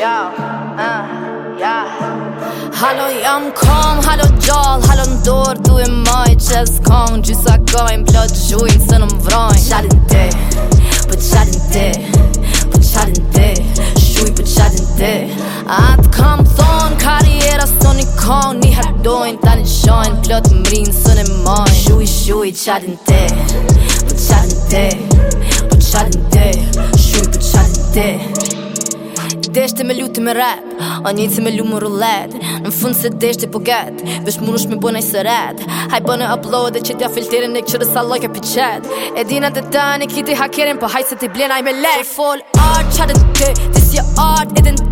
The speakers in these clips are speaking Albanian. Jao, ah, ja Halo jam kom, halo gjall, halo ndor, du e maj, qez kong Gjysa kohen, plot shuin, së nëm vrojnë Për po qadën dhe, për po qadën dhe, për qadën dhe, shui për po qadën dhe A të kam son, kariera son i kong, ni herdojnë, ta në shon, blot më së nëm maj Shui, shui, qadën dhe, për qadën dhe, për qadën dhe, shui për qadën dhe Deshte me lutë me rap A një me lutë me rullet Në fund se deshte po get Vesh më nush me bëna i sërat Haj bëna upload e që t'ja filterin E këshërë sa like e pichet E dina të dani kiti t'i hakerin Po haj se t'i blen me lek Që fall art qarë të të të si art, të të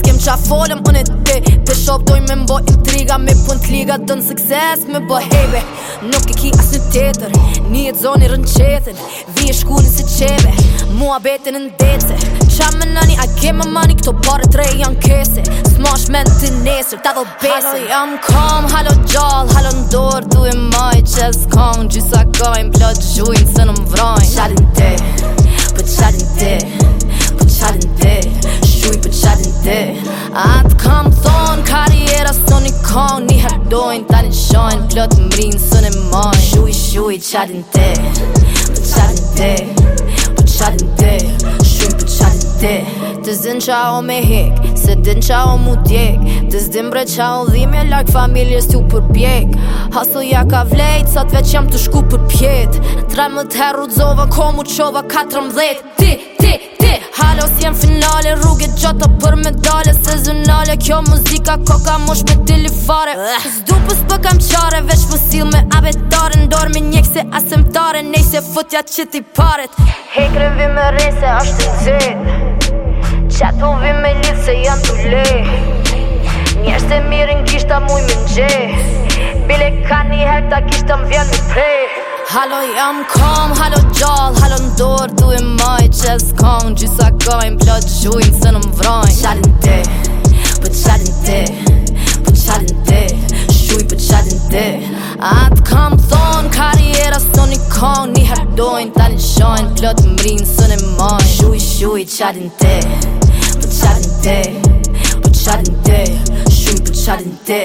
s'kem qa folëm unë e ti Të shoptoj me mbo intriga Me pun t'liga dënë sukses me bo hebe Nuk e ki asë në tetër Një e zoni rënë Vi e shkunin si qebe Mua betin në detë Qa me nani a ke me mani Këto pare tre janë kese Sma me men të nesër Ta dhe besi Halo jam kam, halo gjall Halo ndorë du e maj Qes kam, gjysa gajnë, Plot gjujnë se në më vrajnë Qalin te, për po qalin te Për po qalin te Atë kam thonë Karriera së një kongë Një hardojnë Ta një shojnë Plotë më rinë së në mojnë Shui, shui, qatin te Për po qatin te Për po qatin te Shui, për po qatin te Të zinë qa o me hek Se din qa o mu djek Të zdimë bre qa o dhime, Lark familjes t'ju për pjek Hasu ja ka vlejt Sa t'veq jam të shku për pjet Tre më t'herru t'zova Komu qova katrëm Ti, ti, ti Halo si jem finale Rrugë e gjata për medale Sezonale Kjo muzika koka mosh me tili fare Zdu pës për kam qare veç më me abetare Ndorë me njek se asemtare Nej se fëtja që ti paret Hej krevi me rese ashtë të zet Qatë uvi me lidhë se janë të le Njerë se mirin kishta muj me nxe Bile ka një herë ta kishta më vjen me prej Halo jam kom, halo gjall shkojnë Plot shujnë së në mvrojnë Qalin te, për po qalin te Për po qalin te, shuj për po qalin te Atë kam thonë karriera së një kongë Një herdojnë tani shojnë Plot mrinë së në mojnë Shuj shuj qalin te, për qalin te Për qalin te, shuj për qalin te Shuj për qalin te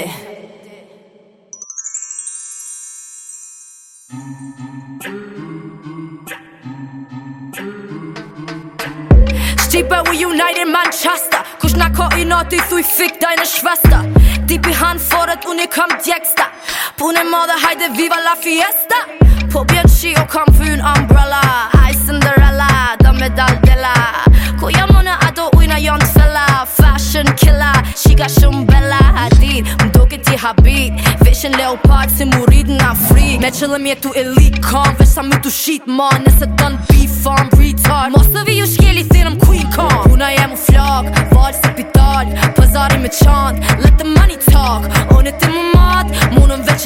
Über We Unite in Manchester. Kuschnako Inoti, du ich fick deine Schwester. Die Behan fordert und ihr kommt Jexter. Pune Morde, Heide, Viva la Fiesta. Probieren Ski, oh komm, für ein Umbrella. I Cinderella, da Medal della. Kuyamona Ado, Uina Yontfella. Fashion Killer, Shiga Shumbella Hadid. Mdokiti Habib. Vision Leopard, Simuriden am Free. Mechilem je tu elite, komm, wisch am mit du Sheet, man. Es hat dann Beef, farm, retard. Mosse vi ju Schkeli, sehen am Queen.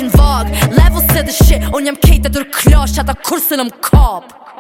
ishin vag Level se the shit, unë jam kejt e dur klash Ata kur së në më kap